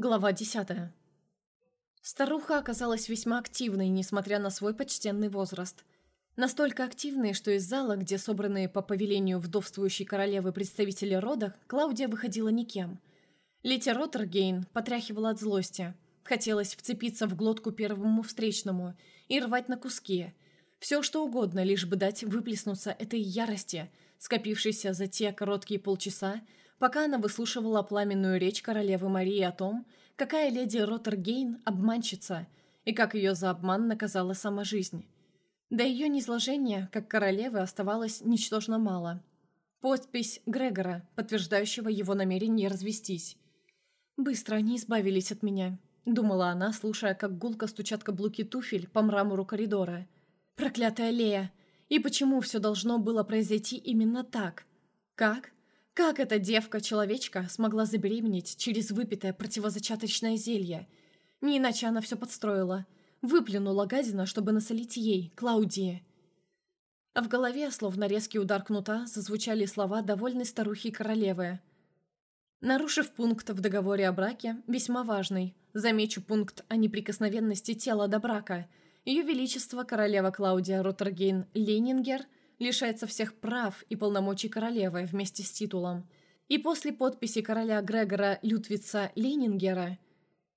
Глава десятая. Старуха оказалась весьма активной, несмотря на свой почтенный возраст. Настолько активной, что из зала, где собранные по повелению вдовствующей королевы представители рода, Клаудия выходила никем. Летя Роттергейн потряхивала от злости. Хотелось вцепиться в глотку первому встречному и рвать на куски. Все что угодно, лишь бы дать выплеснуться этой ярости, скопившейся за те короткие полчаса, пока она выслушивала пламенную речь королевы Марии о том, какая леди Роттергейн обманщица и как ее за обман наказала сама жизнь. До ее низложения, как королевы, оставалось ничтожно мало. Подпись Грегора, подтверждающего его намерение развестись. «Быстро они избавились от меня», — думала она, слушая, как гулко стучат каблуки туфель по мрамору коридора. «Проклятая Лея! И почему все должно было произойти именно так? Как? Как эта девка-человечка смогла забеременеть через выпитое противозачаточное зелье? Не иначе она все подстроила. Выплюнула гадина, чтобы насолить ей, Клаудии. А в голове, словно резкий удар кнута, зазвучали слова довольной старухи-королевы. Нарушив пункт в договоре о браке, весьма важный, замечу пункт о неприкосновенности тела до брака, Ее Величество королева Клаудия Роттергейн Ленингер – лишается всех прав и полномочий королевы вместе с титулом. И после подписи короля Грегора Лютвица Ленингера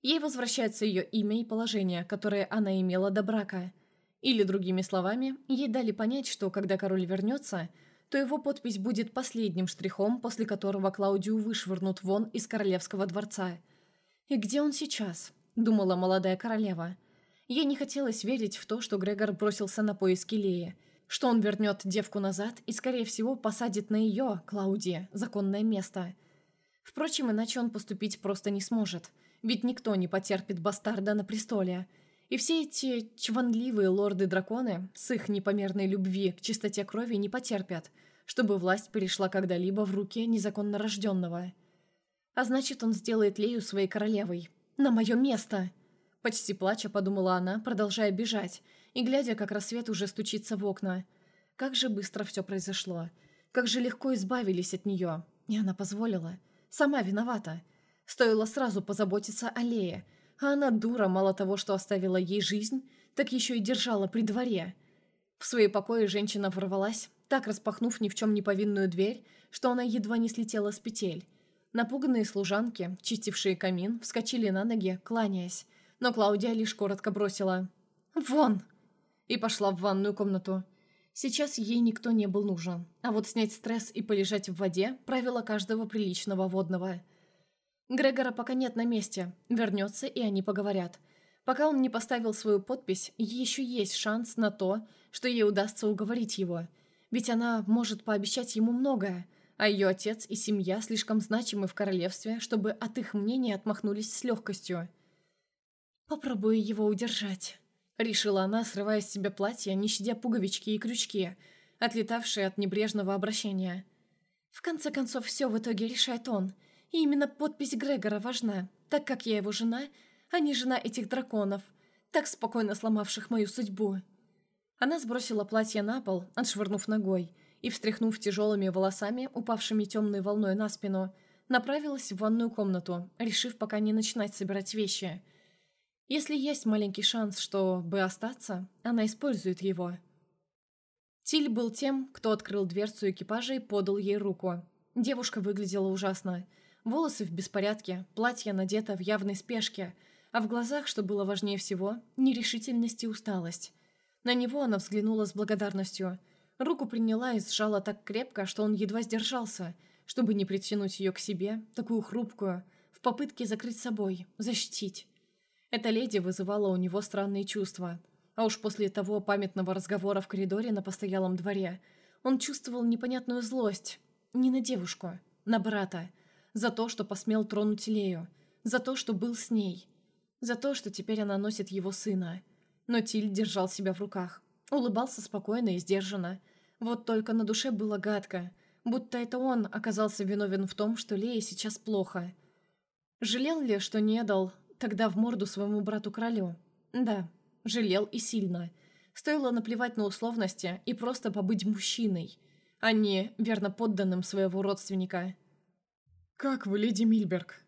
ей возвращается ее имя и положение, которое она имела до брака. Или, другими словами, ей дали понять, что когда король вернется, то его подпись будет последним штрихом, после которого Клаудию вышвырнут вон из королевского дворца. «И где он сейчас?» – думала молодая королева. Ей не хотелось верить в то, что Грегор бросился на поиски Леи – что он вернет девку назад и, скорее всего, посадит на ее, Клаудия, законное место. Впрочем, иначе он поступить просто не сможет, ведь никто не потерпит бастарда на престоле. И все эти чванливые лорды-драконы с их непомерной любви к чистоте крови не потерпят, чтобы власть перешла когда-либо в руки незаконно рожденного. А значит, он сделает Лею своей королевой. На мое место! Почти плача, подумала она, продолжая бежать, и глядя, как рассвет уже стучится в окна. Как же быстро все произошло. Как же легко избавились от нее. И она позволила. Сама виновата. Стоило сразу позаботиться о Лее. А она дура, мало того, что оставила ей жизнь, так еще и держала при дворе. В свои покои женщина ворвалась, так распахнув ни в чем не повинную дверь, что она едва не слетела с петель. Напуганные служанки, чистившие камин, вскочили на ноги, кланяясь, но Клаудия лишь коротко бросила «Вон!» И пошла в ванную комнату. Сейчас ей никто не был нужен, а вот снять стресс и полежать в воде – правило каждого приличного водного. Грегора пока нет на месте, вернется и они поговорят. Пока он не поставил свою подпись, еще есть шанс на то, что ей удастся уговорить его. Ведь она может пообещать ему многое, а ее отец и семья слишком значимы в королевстве, чтобы от их мнения отмахнулись с легкостью. «Попробую его удержать», — решила она, срывая с себя платье, не щадя пуговички и крючки, отлетавшие от небрежного обращения. В конце концов, все в итоге решает он, и именно подпись Грегора важна, так как я его жена, а не жена этих драконов, так спокойно сломавших мою судьбу. Она сбросила платье на пол, отшвырнув ногой, и, встряхнув тяжелыми волосами, упавшими темной волной на спину, направилась в ванную комнату, решив пока не начинать собирать вещи — если есть маленький шанс, чтобы остаться, она использует его. Тиль был тем, кто открыл дверцу экипажа и подал ей руку. Девушка выглядела ужасно. Волосы в беспорядке, платье надето в явной спешке, а в глазах, что было важнее всего, нерешительность и усталость. На него она взглянула с благодарностью. Руку приняла и сжала так крепко, что он едва сдержался, чтобы не притянуть ее к себе, такую хрупкую, в попытке закрыть собой, защитить. Эта леди вызывала у него странные чувства. А уж после того памятного разговора в коридоре на постоялом дворе он чувствовал непонятную злость. Не на девушку, на брата. За то, что посмел тронуть Лею. За то, что был с ней. За то, что теперь она носит его сына. Но Тиль держал себя в руках. Улыбался спокойно и сдержанно. Вот только на душе было гадко. Будто это он оказался виновен в том, что Лее сейчас плохо. Жалел ли, что не дал Тогда в морду своему брату-королю. Да, жалел и сильно. Стоило наплевать на условности и просто побыть мужчиной, а не верно подданным своего родственника. «Как вы, леди Мильберг?»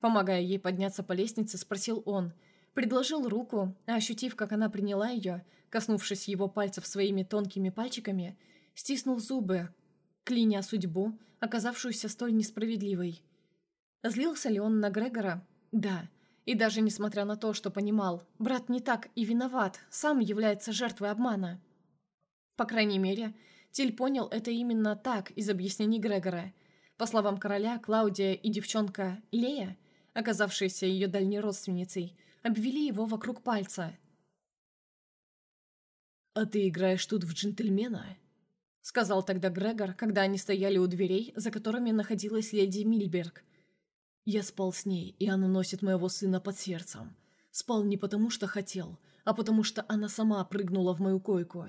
Помогая ей подняться по лестнице, спросил он. Предложил руку, а ощутив, как она приняла ее, коснувшись его пальцев своими тонкими пальчиками, стиснул зубы, кляня судьбу, оказавшуюся столь несправедливой. Злился ли он на Грегора? Да. И даже несмотря на то, что понимал, брат не так и виноват, сам является жертвой обмана. По крайней мере, Тиль понял это именно так из объяснений Грегора. По словам короля, Клаудия и девчонка Лея, оказавшаяся ее дальней родственницей, обвели его вокруг пальца. «А ты играешь тут в джентльмена?» сказал тогда Грегор, когда они стояли у дверей, за которыми находилась леди Мильберг. «Я спал с ней, и она носит моего сына под сердцем. Спал не потому, что хотел, а потому что она сама прыгнула в мою койку».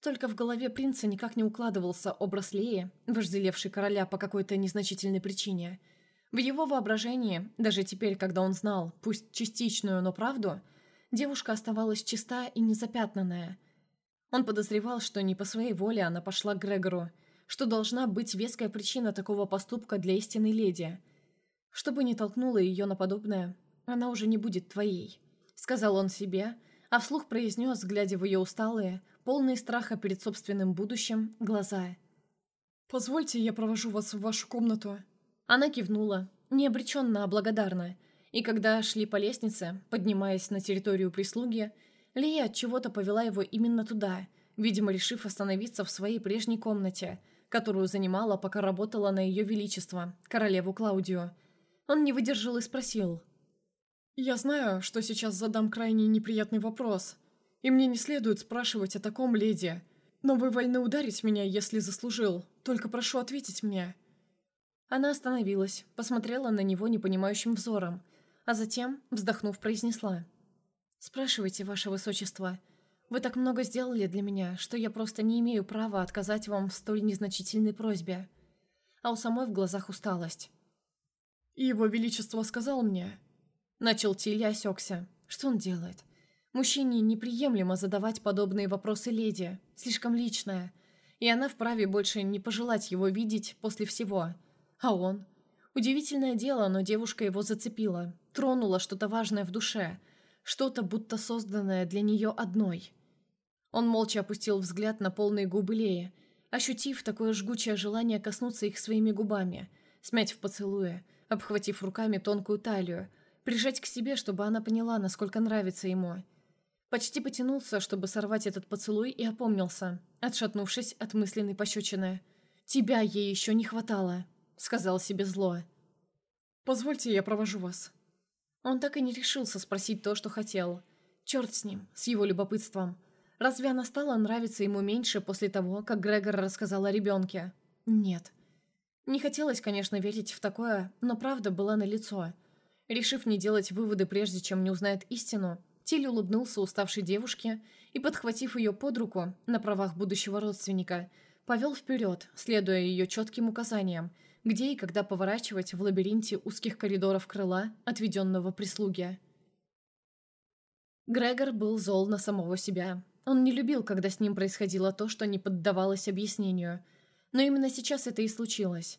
Только в голове принца никак не укладывался образ Леи, вожделевшей короля по какой-то незначительной причине. В его воображении, даже теперь, когда он знал, пусть частичную, но правду, девушка оставалась чиста и незапятнанная – он подозревал, что не по своей воле она пошла к Грегору, что должна быть веская причина такого поступка для истинной леди. Что бы ни толкнуло ее на подобное, она уже не будет твоей, сказал он себе, а вслух произнес, глядя в ее усталые, полные страха перед собственным будущим, глаза. «Позвольте, я провожу вас в вашу комнату». Она кивнула, необреченно, а благодарна, и когда шли по лестнице, поднимаясь на территорию прислуги, Лия от чего-то повела его именно туда, видимо, решив остановиться в своей прежней комнате, которую занимала, пока работала на ее величество, королеву Клаудию. Он не выдержал и спросил. «Я знаю, что сейчас задам крайне неприятный вопрос, и мне не следует спрашивать о таком, леди, но вы вольны ударить меня, если заслужил, только прошу ответить мне». Она остановилась, посмотрела на него непонимающим взором, а затем, вздохнув, произнесла. «Спрашивайте, ваше высочество. Вы так много сделали для меня, что я просто не имею права отказать вам в столь незначительной просьбе». А у самой в глазах усталость. «Его Величество сказал мне...» Начал Тиль и осекся. Что он делает? Мужчине неприемлемо задавать подобные вопросы леди. Слишком личное. И она вправе больше не пожелать его видеть после всего. А он? Удивительное дело, но девушка его зацепила. Тронула что-то важное в душе – что-то, будто созданное для нее одной. Он молча опустил взгляд на полные губы Леи, ощутив такое жгучее желание коснуться их своими губами, смять в поцелуе, обхватив руками тонкую талию, прижать к себе, чтобы она поняла, насколько нравится ему. Почти потянулся, чтобы сорвать этот поцелуй, и опомнился, отшатнувшись от мысленной пощечины. «Тебя ей еще не хватало», — сказал себе зло. «Позвольте, я провожу вас», он так и не решился спросить то, что хотел. Черт с ним, с его любопытством. Разве она стала нравиться ему меньше после того, как Грегор рассказал о ребенке? Нет. Не хотелось, конечно, верить в такое, но правда была налицо. Решив не делать выводы, прежде чем не узнает истину, Тиль улыбнулся уставшей девушке и, подхватив ее под руку на правах будущего родственника, повел вперед, следуя ее четким указаниям – где и когда поворачивать в лабиринте узких коридоров крыла, отведенного прислуге. Грегор был зол на самого себя. Он не любил, когда с ним происходило то, что не поддавалось объяснению. Но именно сейчас это и случилось.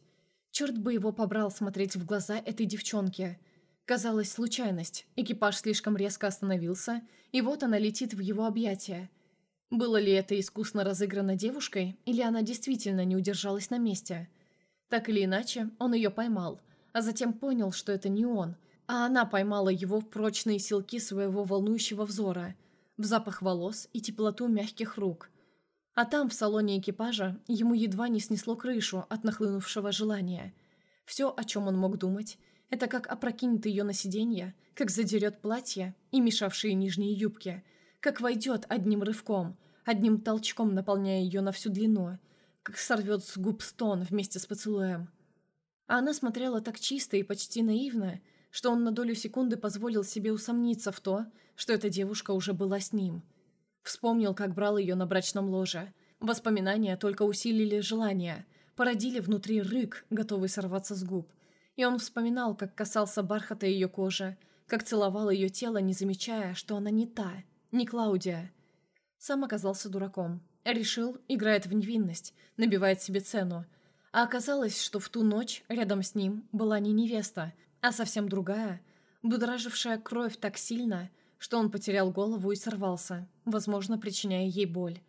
Черт бы его побрал смотреть в глаза этой девчонке. Казалось, случайность. Экипаж слишком резко остановился, и вот она летит в его объятия. Было ли это искусно разыграно девушкой, или она действительно не удержалась на месте – так или иначе, он ее поймал, а затем понял, что это не он, а она поймала его в прочные силки своего волнующего взора, в запах волос и теплоту мягких рук. А там, в салоне экипажа, ему едва не снесло крышу от нахлынувшего желания. Все, о чем он мог думать, это как опрокинет ее на сиденье, как задерет платье и мешавшие нижние юбки, как войдет одним рывком, одним толчком наполняя ее на всю длину – как сорвет с губ стон вместе с поцелуем. А она смотрела так чисто и почти наивно, что он на долю секунды позволил себе усомниться в то, что эта девушка уже была с ним. Вспомнил, как брал ее на брачном ложе. Воспоминания только усилили желание, породили внутри рык, готовый сорваться с губ. И он вспоминал, как касался бархата ее кожи, как целовал ее тело, не замечая, что она не та, не Клаудия. Сам оказался дураком. Решил, играет в невинность, набивает себе цену. А оказалось, что в ту ночь рядом с ним была не невеста, а совсем другая, будоражившая кровь так сильно, что он потерял голову и сорвался, возможно, причиняя ей боль.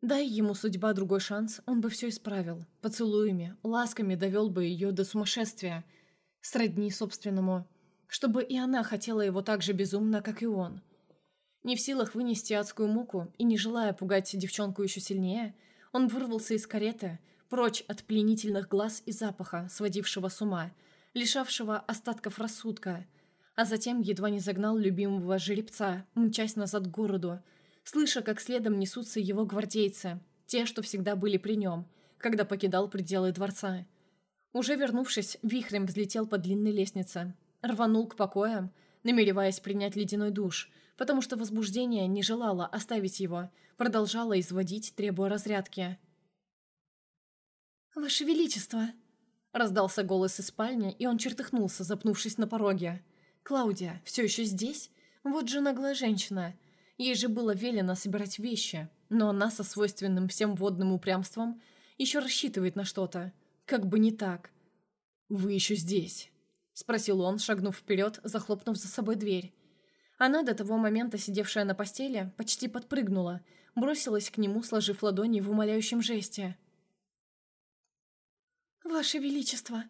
Дай ему судьба другой шанс, он бы все исправил. Поцелуями, ласками довел бы ее до сумасшествия, сродни собственному, чтобы и она хотела его так же безумно, как и он. Не в силах вынести адскую муку и не желая пугать девчонку еще сильнее, он вырвался из кареты, прочь от пленительных глаз и запаха, сводившего с ума, лишавшего остатков рассудка, а затем едва не загнал любимого жеребца, мчась назад к городу, слыша, как следом несутся его гвардейцы, те, что всегда были при нем, когда покидал пределы дворца. Уже вернувшись, вихрем взлетел по длинной лестнице, рванул к покоям, намереваясь принять ледяной душ, потому что возбуждение не желало оставить его, продолжало изводить, требуя разрядки. «Ваше Величество!» Раздался голос из спальни, и он чертыхнулся, запнувшись на пороге. «Клаудия, все еще здесь? Вот же наглая женщина!» Ей же было велено собирать вещи, но она со свойственным всем водным упрямством еще рассчитывает на что-то. Как бы не так. «Вы еще здесь?» – спросил он, шагнув вперед, захлопнув за собой дверь. Она, до того момента сидевшая на постели, почти подпрыгнула, бросилась к нему, сложив ладони в умоляющем жесте. «Ваше Величество,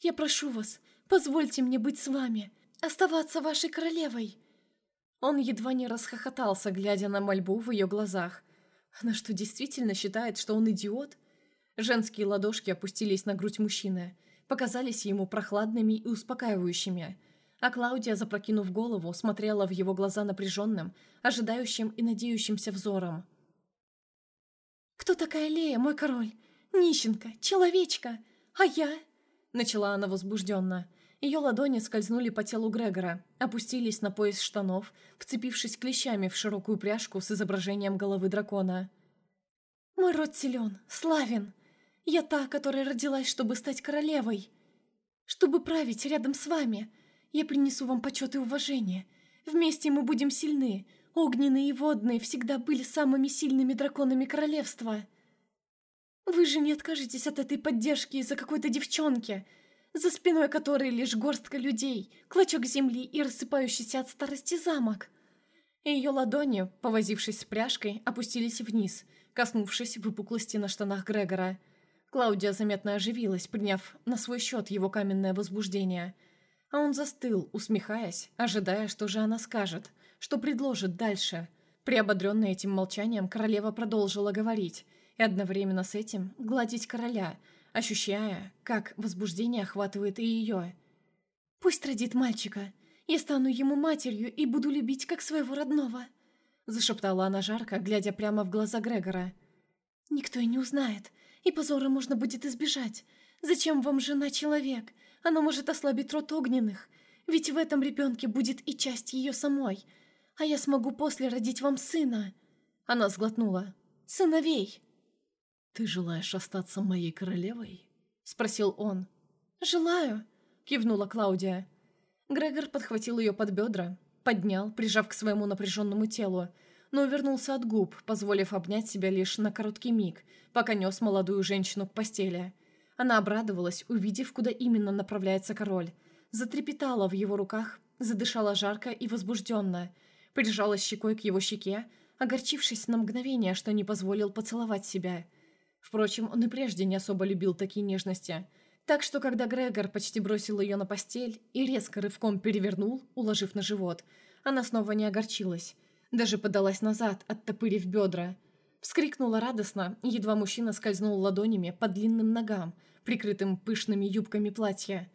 я прошу вас, позвольте мне быть с вами, оставаться вашей королевой!» Он едва не расхохотался, глядя на мольбу в ее глазах. Она что, действительно считает, что он идиот? Женские ладошки опустились на грудь мужчины, показались ему прохладными и успокаивающими. А Клаудия, запрокинув голову, смотрела в его глаза напряженным, ожидающим и надеющимся взором. «Кто такая Лея, мой король? Нищенка, человечка, а я?» Начала она возбужденно. Ее ладони скользнули по телу Грегора, опустились на пояс штанов, вцепившись клещами в широкую пряжку с изображением головы дракона. «Мой род силен, славен. Я та, которая родилась, чтобы стать королевой. Чтобы править рядом с вами. Я принесу вам почет и уважение. Вместе мы будем сильны. Огненные и водные всегда были самыми сильными драконами королевства. Вы же не откажетесь от этой поддержки из-за какой-то девчонки» за спиной которой лишь горстка людей, клочок земли и рассыпающийся от старости замок. Ее ладони, повозившись с пряжкой, опустились вниз, коснувшись выпуклости на штанах Грегора. Клаудия заметно оживилась, приняв на свой счет его каменное возбуждение. А он застыл, усмехаясь, ожидая, что же она скажет, что предложит дальше. Приободренная этим молчанием, королева продолжила говорить, и одновременно с этим гладить короля – ощущая, как возбуждение охватывает и ее. «Пусть родит мальчика. Я стану ему матерью и буду любить как своего родного», зашептала она жарко, глядя прямо в глаза Грегора. «Никто и не узнает, и позора можно будет избежать. Зачем вам жена-человек? Она может ослабить рот огненных, ведь в этом ребенке будет и часть ее самой. А я смогу после родить вам сына». Она сглотнула. «Сыновей!» «Ты желаешь остаться моей королевой?» — спросил он. «Желаю», — кивнула Клаудия. Грегор подхватил ее под бедра, поднял, прижав к своему напряженному телу, но увернулся от губ, позволив обнять себя лишь на короткий миг, пока нес молодую женщину к постели. Она обрадовалась, увидев, куда именно направляется король. Затрепетала в его руках, задышала жарко и возбужденно, прижалась щекой к его щеке, огорчившись на мгновение, что не позволил поцеловать себя — Впрочем, он и прежде не особо любил такие нежности. Так что, когда Грегор почти бросил ее на постель и резко рывком перевернул, уложив на живот, она снова не огорчилась. Даже подалась назад, оттопырив бедра. Вскрикнула радостно, едва мужчина скользнул ладонями по длинным ногам, прикрытым пышными юбками платья.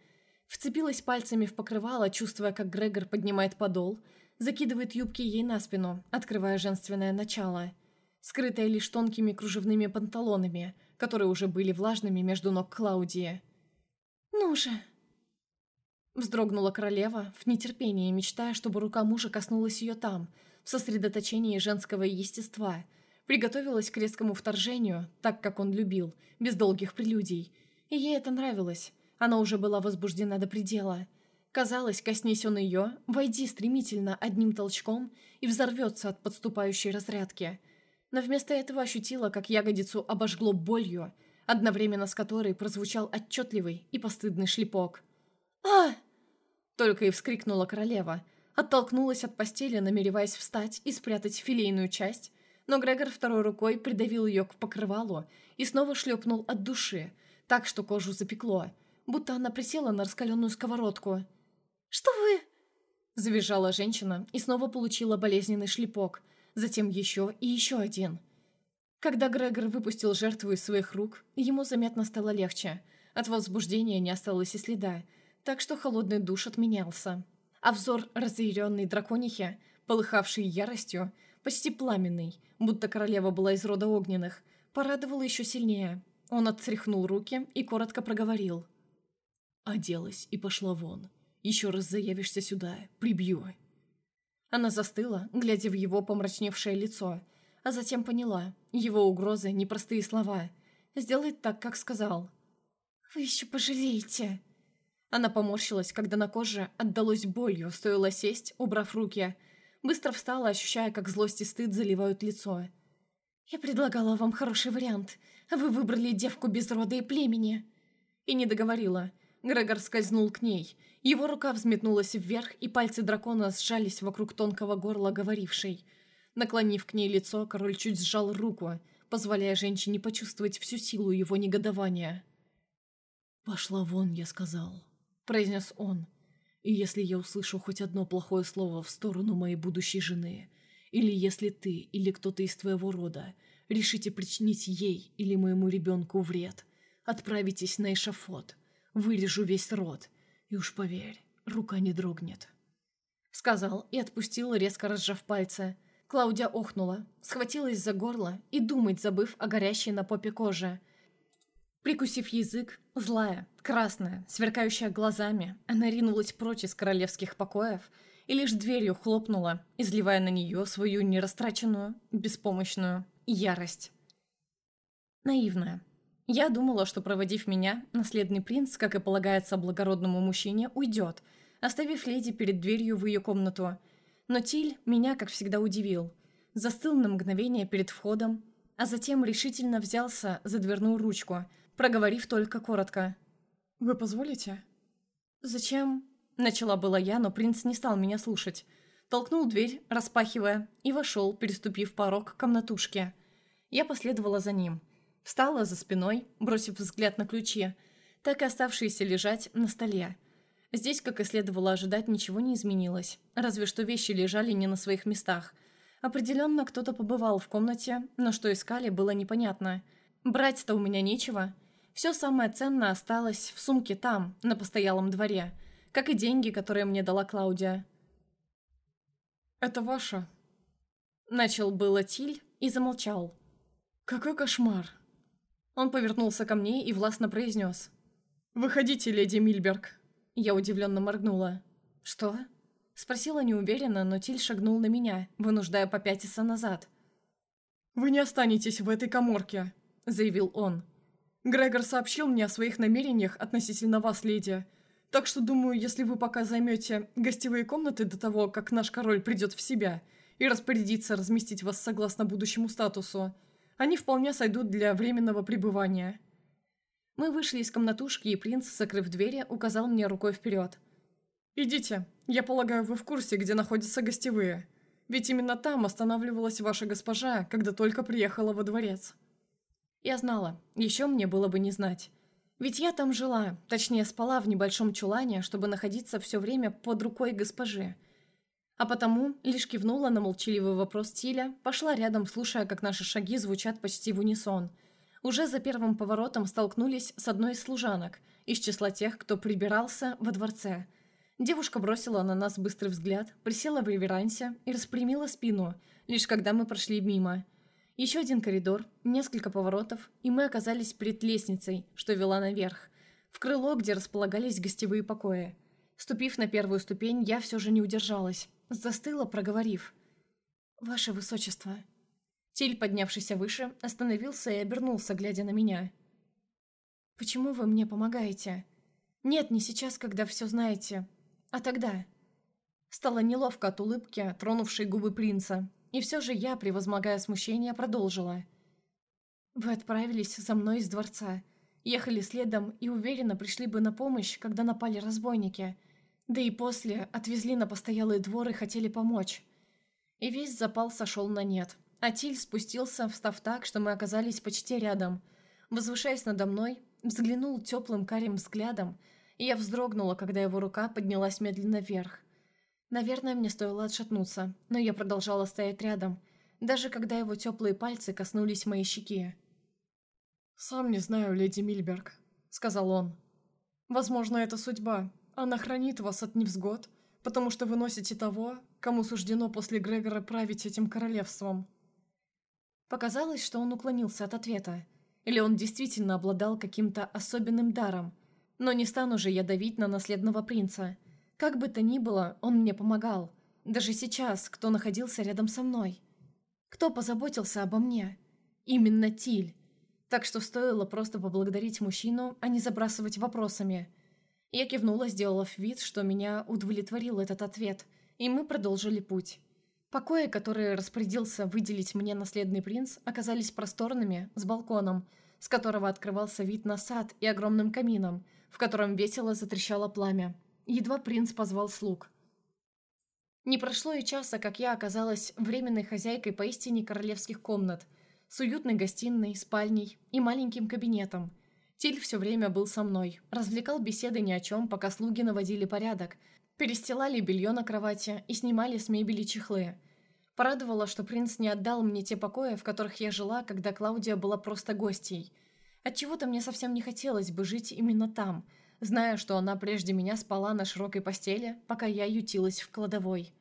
Вцепилась пальцами в покрывало, чувствуя, как Грегор поднимает подол, закидывает юбки ей на спину, открывая женственное начало – скрытая лишь тонкими кружевными панталонами, которые уже были влажными между ног Клаудии. «Ну же!» Вздрогнула королева, в нетерпении мечтая, чтобы рука мужа коснулась ее там, в сосредоточении женского естества, приготовилась к резкому вторжению, так как он любил, без долгих прелюдий. И ей это нравилось. Она уже была возбуждена до предела. Казалось, коснись он ее, войди стремительно одним толчком и взорвется от подступающей разрядки – но вместо этого ощутила, как ягодицу обожгло болью, одновременно с которой прозвучал отчетливый и постыдный шлепок. «А!» Только и вскрикнула королева. Оттолкнулась от постели, намереваясь встать и спрятать филейную часть, но Грегор второй рукой придавил ее к покрывалу и снова шлепнул от души, так что кожу запекло, будто она присела на раскаленную сковородку. «Что вы...» Завизжала женщина и снова получила болезненный шлепок, затем еще и еще один. Когда Грегор выпустил жертву из своих рук, ему заметно стало легче. От возбуждения не осталось и следа, так что холодный душ отменялся. А взор разъяренной драконихи, полыхавший яростью, почти пламенный, будто королева была из рода огненных, порадовал еще сильнее. Он оттряхнул руки и коротко проговорил. «Оделась и пошла вон. Еще раз заявишься сюда, прибью». Она застыла, глядя в его помрачневшее лицо, а затем поняла, его угрозы – непростые слова. Сделает так, как сказал. «Вы еще пожалеете!» Она поморщилась, когда на коже отдалось болью, стоило сесть, убрав руки. Быстро встала, ощущая, как злость и стыд заливают лицо. «Я предлагала вам хороший вариант, вы выбрали девку без рода и племени». И не договорила. Грегор скользнул к ней. Его рука взметнулась вверх, и пальцы дракона сжались вокруг тонкого горла говорившей. Наклонив к ней лицо, король чуть сжал руку, позволяя женщине почувствовать всю силу его негодования. «Пошла вон», — я сказал, — произнес он. «И если я услышу хоть одно плохое слово в сторону моей будущей жены, или если ты или кто-то из твоего рода решите причинить ей или моему ребенку вред, отправитесь на эшафот, вырежу весь рот, и уж поверь, рука не дрогнет». Сказал и отпустил, резко разжав пальцы. Клаудия охнула, схватилась за горло и думать, забыв о горящей на попе коже – Прикусив язык, злая, красная, сверкающая глазами, она ринулась прочь из королевских покоев и лишь дверью хлопнула, изливая на нее свою нерастраченную, беспомощную ярость. Наивная. Я думала, что, проводив меня, наследный принц, как и полагается благородному мужчине, уйдет, оставив леди перед дверью в ее комнату. Но Тиль меня, как всегда, удивил. Застыл на мгновение перед входом, а затем решительно взялся за дверную ручку – проговорив только коротко. «Вы позволите?» «Зачем?» Начала была я, но принц не стал меня слушать. Толкнул дверь, распахивая, и вошел, переступив порог комнатушки. Я последовала за ним. Встала за спиной, бросив взгляд на ключи, так и оставшиеся лежать на столе. Здесь, как и следовало ожидать, ничего не изменилось, разве что вещи лежали не на своих местах. Определенно кто-то побывал в комнате, но что искали, было непонятно. Брать-то у меня нечего. Все самое ценное осталось в сумке там, на постоялом дворе, как и деньги, которые мне дала Клаудия. «Это ваша?» Начал было Тиль и замолчал. «Какой кошмар!» Он повернулся ко мне и властно произнес. «Выходите, леди Мильберг!» Я удивленно моргнула. «Что?» Спросила неуверенно, но Тиль шагнул на меня, вынуждая попятиться назад. «Вы не останетесь в этой коморке», — заявил он. Грегор сообщил мне о своих намерениях относительно вас, леди. Так что, думаю, если вы пока займете гостевые комнаты до того, как наш король придет в себя и распорядится разместить вас согласно будущему статусу, они вполне сойдут для временного пребывания». Мы вышли из комнатушки, и принц, закрыв двери, указал мне рукой вперед. «Идите. Я полагаю, вы в курсе, где находятся гостевые. Ведь именно там останавливалась ваша госпожа, когда только приехала во дворец». Я знала, еще мне было бы не знать. Ведь я там жила, точнее спала в небольшом чулане, чтобы находиться все время под рукой госпожи. А потому лишь кивнула на молчаливый вопрос Тиля, пошла рядом, слушая, как наши шаги звучат почти в унисон. Уже за первым поворотом столкнулись с одной из служанок, из числа тех, кто прибирался во дворце. Девушка бросила на нас быстрый взгляд, присела в реверансе и распрямила спину, лишь когда мы прошли мимо – еще один коридор, несколько поворотов, и мы оказались перед лестницей, что вела наверх, в крыло, где располагались гостевые покои. Ступив на первую ступень, я все же не удержалась, застыла, проговорив. «Ваше Высочество». Тиль, поднявшийся выше, остановился и обернулся, глядя на меня. «Почему вы мне помогаете? Нет, не сейчас, когда все знаете, а тогда». Стало неловко от улыбки, тронувшей губы принца, и все же я, превозмогая смущение, продолжила. «Вы отправились за мной из дворца. Ехали следом и уверенно пришли бы на помощь, когда напали разбойники. Да и после отвезли на постоялый двор и хотели помочь. И весь запал сошел на нет. А Тиль спустился, встав так, что мы оказались почти рядом. Возвышаясь надо мной, взглянул теплым карим взглядом, и я вздрогнула, когда его рука поднялась медленно вверх. Наверное, мне стоило отшатнуться, но я продолжала стоять рядом, даже когда его теплые пальцы коснулись моей щеки. «Сам не знаю, леди Мильберг», — сказал он. «Возможно, это судьба. Она хранит вас от невзгод, потому что вы носите того, кому суждено после Грегора править этим королевством». Показалось, что он уклонился от ответа. Или он действительно обладал каким-то особенным даром. Но не стану же я давить на наследного принца. Как бы то ни было, он мне помогал. Даже сейчас, кто находился рядом со мной. Кто позаботился обо мне? Именно Тиль. Так что стоило просто поблагодарить мужчину, а не забрасывать вопросами. Я кивнула, сделав вид, что меня удовлетворил этот ответ, и мы продолжили путь. Покои, которые распорядился выделить мне наследный принц, оказались просторными, с балконом, с которого открывался вид на сад и огромным камином, в котором весело затрещало пламя. Едва принц позвал слуг. Не прошло и часа, как я оказалась временной хозяйкой поистине королевских комнат, с уютной гостиной, спальней и маленьким кабинетом. Тиль все время был со мной, развлекал беседы ни о чем, пока слуги наводили порядок, перестилали белье на кровати и снимали с мебели чехлы. Порадовало, что принц не отдал мне те покои, в которых я жила, когда Клаудия была просто гостьей. Отчего-то мне совсем не хотелось бы жить именно там, зная, что она прежде меня спала на широкой постели, пока я ютилась в кладовой.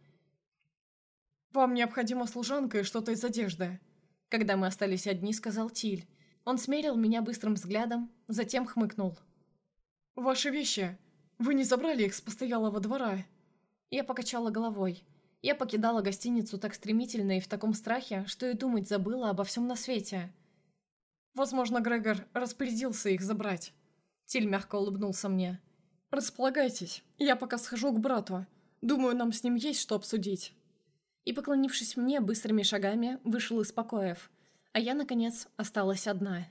«Вам необходима служанка и что-то из одежды», когда мы остались одни, сказал Тиль. Он смерил меня быстрым взглядом, затем хмыкнул. «Ваши вещи. Вы не забрали их с постоялого двора?» Я покачала головой. Я покидала гостиницу так стремительно и в таком страхе, что и думать забыла обо всем на свете. «Возможно, Грегор распорядился их забрать». Тиль мягко улыбнулся мне. «Располагайтесь, я пока схожу к брату. Думаю, нам с ним есть что обсудить» и, поклонившись мне быстрыми шагами, вышел из покоев, а я, наконец, осталась одна.